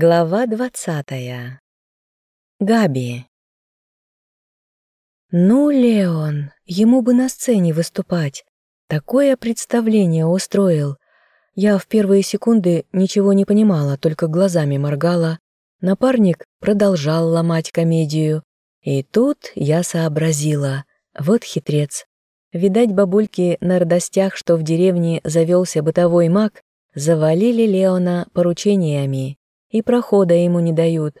Глава двадцатая. Габи. Ну, Леон, ему бы на сцене выступать. Такое представление устроил. Я в первые секунды ничего не понимала, только глазами моргала. Напарник продолжал ломать комедию. И тут я сообразила. Вот хитрец. Видать, бабульки на радостях, что в деревне завелся бытовой маг, завалили Леона поручениями и прохода ему не дают.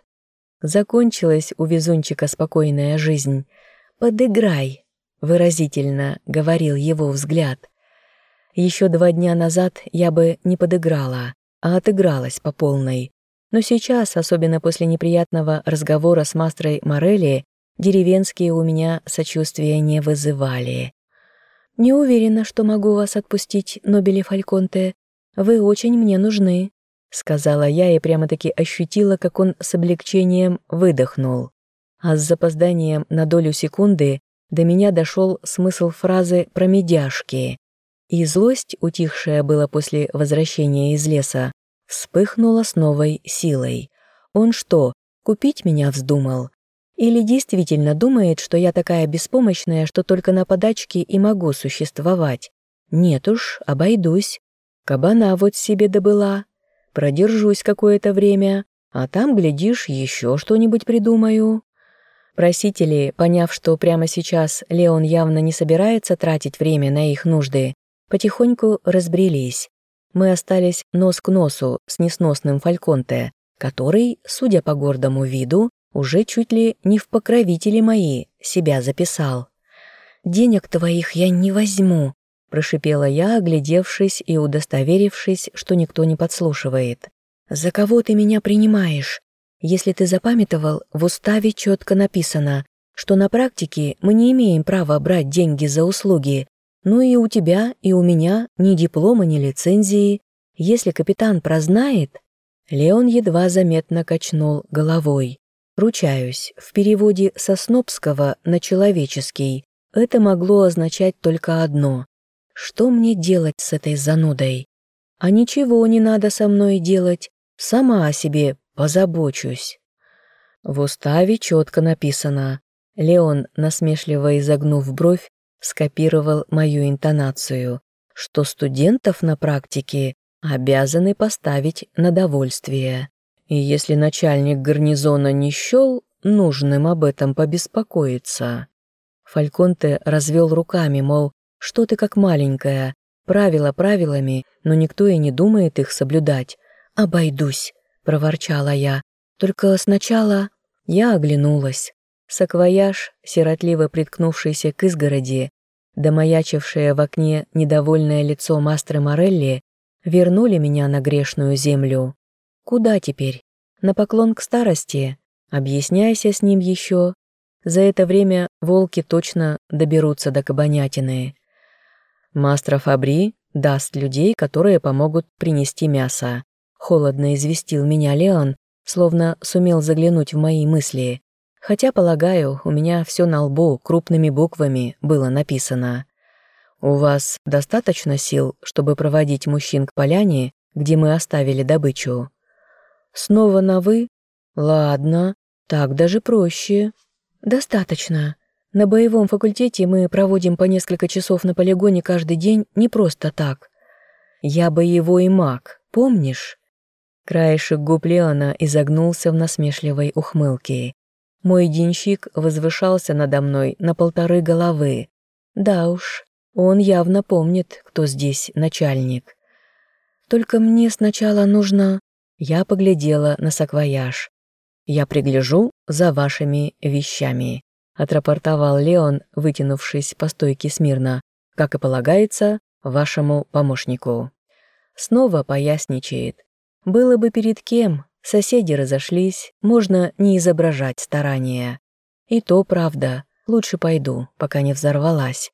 Закончилась у везунчика спокойная жизнь. «Подыграй», — выразительно говорил его взгляд. Еще два дня назад я бы не подыграла, а отыгралась по полной. Но сейчас, особенно после неприятного разговора с мастрой Морелли, деревенские у меня сочувствия не вызывали. «Не уверена, что могу вас отпустить, Нобели Фальконте. Вы очень мне нужны», — сказала я и прямо-таки ощутила, как он с облегчением выдохнул. А с запозданием на долю секунды до меня дошел смысл фразы про медяшки. И злость, утихшая была после возвращения из леса, вспыхнула с новой силой. Он что, купить меня вздумал? Или действительно думает, что я такая беспомощная, что только на подачке и могу существовать? Нет уж, обойдусь. Кабана вот себе добыла, продержусь какое-то время, а там, глядишь, еще что-нибудь придумаю». Просители, поняв, что прямо сейчас Леон явно не собирается тратить время на их нужды, потихоньку разбрелись. Мы остались нос к носу с несносным Фальконте, который, судя по гордому виду, уже чуть ли не в покровители мои себя записал. «Денег твоих я не возьму», Прошипела я, оглядевшись и удостоверившись, что никто не подслушивает. «За кого ты меня принимаешь? Если ты запамятовал, в уставе четко написано, что на практике мы не имеем права брать деньги за услуги. Ну и у тебя, и у меня ни диплома, ни лицензии. Если капитан прознает...» Леон едва заметно качнул головой. Ручаюсь, в переводе со снобского на человеческий это могло означать только одно что мне делать с этой занудой? А ничего не надо со мной делать, сама о себе позабочусь. В уставе четко написано. Леон, насмешливо изогнув бровь, скопировал мою интонацию, что студентов на практике обязаны поставить на довольствие. И если начальник гарнизона не счел нужным об этом побеспокоиться. Фальконте развел руками, мол, что ты как маленькая? Правила правилами, но никто и не думает их соблюдать. Обойдусь, проворчала я. Только сначала я оглянулась. Саквояж, сиротливо приткнувшийся к изгороди, домаячившее в окне недовольное лицо мастры Морелли, вернули меня на грешную землю. Куда теперь? На поклон к старости? Объясняйся с ним еще. За это время волки точно доберутся до кабанятины. Мастер Фабри даст людей, которые помогут принести мясо. Холодно известил меня Леон, словно сумел заглянуть в мои мысли. Хотя, полагаю, у меня все на лбу крупными буквами было написано. «У вас достаточно сил, чтобы проводить мужчин к поляне, где мы оставили добычу?» «Снова на «вы»?» «Ладно, так даже проще». «Достаточно», на боевом факультете мы проводим по несколько часов на полигоне каждый день не просто так. Я боевой маг, помнишь? Краешек губ Леона изогнулся в насмешливой ухмылке. Мой денщик возвышался надо мной на полторы головы. Да уж, он явно помнит, кто здесь начальник. Только мне сначала нужно... Я поглядела на саквояж. Я пригляжу за вашими вещами отрапортовал Леон, вытянувшись по стойке смирно, как и полагается, вашему помощнику. Снова поясничает. Было бы перед кем, соседи разошлись, можно не изображать старания. И то правда, лучше пойду, пока не взорвалась.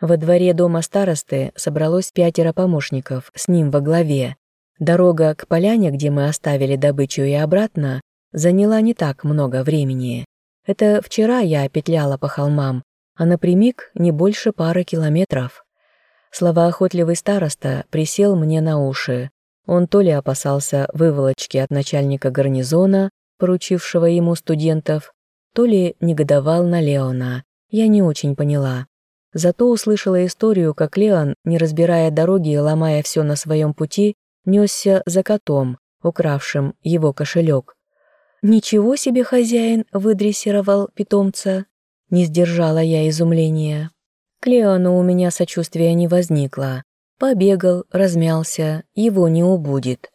Во дворе дома старосты собралось пятеро помощников, с ним во главе. Дорога к поляне, где мы оставили добычу и обратно, заняла не так много времени. Это вчера я петляла по холмам, а напрямик не больше пары километров. Словоохотливый староста присел мне на уши. Он то ли опасался выволочки от начальника гарнизона, поручившего ему студентов, то ли негодовал на Леона. Я не очень поняла. Зато услышала историю, как Леон, не разбирая дороги и ломая все на своем пути, несся за котом, укравшим его кошелек. «Ничего себе хозяин выдрессировал питомца!» Не сдержала я изумления. К Леону у меня сочувствия не возникло. Побегал, размялся, его не убудет.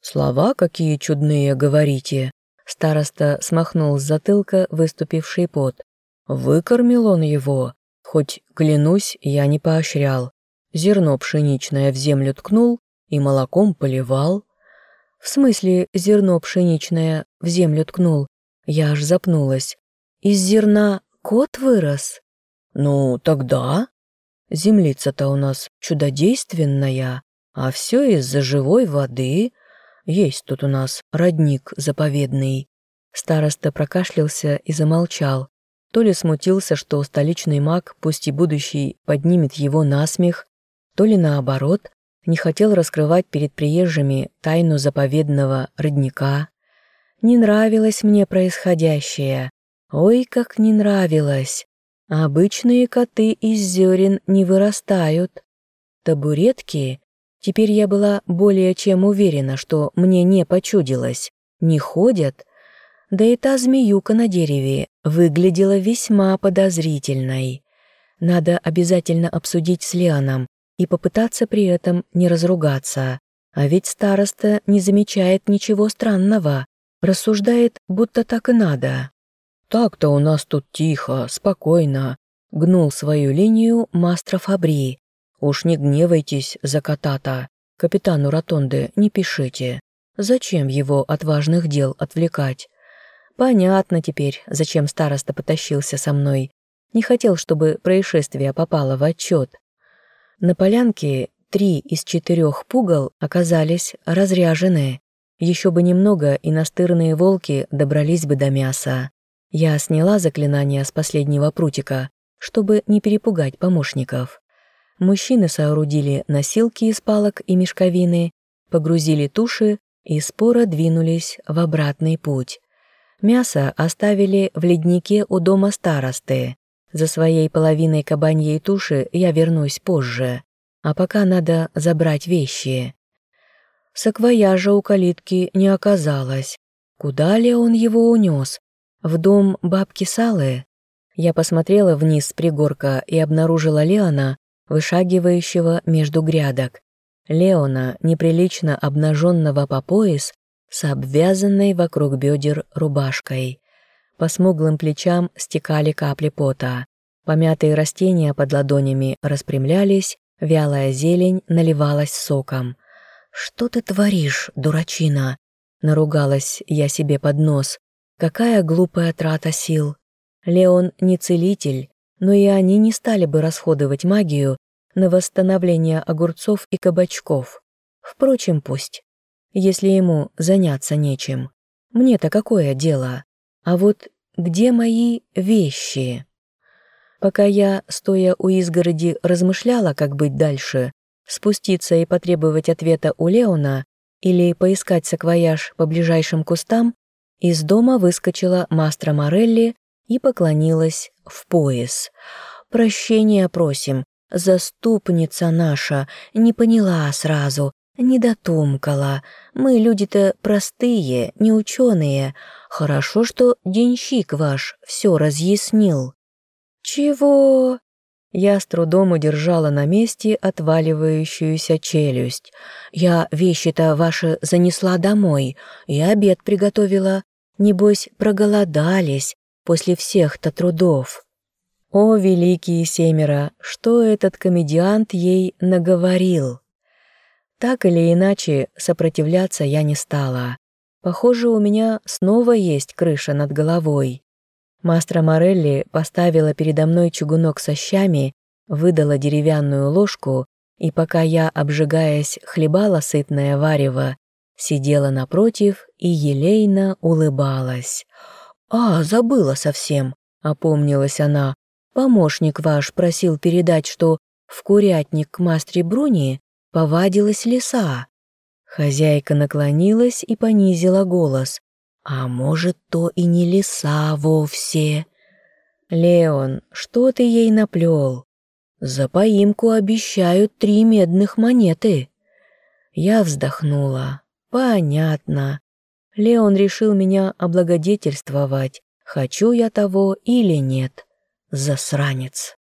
«Слова какие чудные говорите!» Староста смахнул с затылка выступивший пот. «Выкормил он его, хоть, клянусь, я не поощрял. Зерно пшеничное в землю ткнул и молоком поливал». «В смысле зерно пшеничное в землю ткнул?» Я аж запнулась. «Из зерна кот вырос?» «Ну, тогда...» Землица-то у нас чудодейственная, а все из-за живой воды. Есть тут у нас родник заповедный». Староста прокашлялся и замолчал. То ли смутился, что столичный маг, пусть и будущий, поднимет его на смех, то ли наоборот, не хотел раскрывать перед приезжими тайну заповедного родника. Не нравилось мне происходящее. Ой, как не нравилось. Обычные коты из зерен не вырастают. Табуретки, теперь я была более чем уверена, что мне не почудилось, не ходят, да и та змеюка на дереве выглядела весьма подозрительной. Надо обязательно обсудить с Леоном и попытаться при этом не разругаться. А ведь староста не замечает ничего странного, рассуждает, будто так и надо. «Так-то у нас тут тихо, спокойно», — гнул свою линию мастер Фабри. «Уж не гневайтесь за кота-то. Капитану Ротонды не пишите. Зачем его от важных дел отвлекать? Понятно теперь, зачем староста потащился со мной. Не хотел, чтобы происшествие попало в отчет. На полянке три из четырех пугал оказались разряжены. Еще бы немного, и настырные волки добрались бы до мяса. Я сняла заклинание с последнего прутика, чтобы не перепугать помощников. Мужчины соорудили носилки из палок и мешковины, погрузили туши и споро двинулись в обратный путь. Мясо оставили в леднике у дома старосты. За своей половиной кабаньей туши я вернусь позже, а пока надо забрать вещи. Саквояжа у калитки не оказалось. Куда ли он его унес? В дом бабки Салы я посмотрела вниз с пригорка и обнаружила Леона, вышагивающего между грядок. Леона, неприлично обнаженного по пояс, с обвязанной вокруг бедер рубашкой. По смуглым плечам стекали капли пота. Помятые растения под ладонями распрямлялись, вялая зелень наливалась соком. «Что ты творишь, дурачина?» Наругалась я себе под нос, Какая глупая трата сил. Леон не целитель, но и они не стали бы расходовать магию на восстановление огурцов и кабачков. Впрочем, пусть. Если ему заняться нечем. Мне-то какое дело? А вот где мои вещи? Пока я, стоя у изгороди, размышляла, как быть дальше, спуститься и потребовать ответа у Леона или поискать саквояж по ближайшим кустам, из дома выскочила мастра Морелли и поклонилась в пояс. «Прощения просим, заступница наша, не поняла сразу, не дотумкала. Мы люди-то простые, не ученые. Хорошо, что денщик ваш все разъяснил». «Чего?» Я с трудом удержала на месте отваливающуюся челюсть. «Я вещи-то ваши занесла домой и обед приготовила. Небось, проголодались после всех-то трудов. О, великие семеро, что этот комедиант ей наговорил? Так или иначе, сопротивляться я не стала. Похоже, у меня снова есть крыша над головой. Мастра Морелли поставила передо мной чугунок со щами, выдала деревянную ложку, и пока я, обжигаясь, хлебала сытное варево, сидела напротив и елейно улыбалась. «А, забыла совсем», — опомнилась она. «Помощник ваш просил передать, что в курятник к мастре Бруни повадилась лиса». Хозяйка наклонилась и понизила голос. «А может, то и не лиса вовсе?» «Леон, что ты ей наплел? За поимку обещают три медных монеты». Я вздохнула. «Понятно. Леон решил меня облагодетельствовать, хочу я того или нет. Засранец».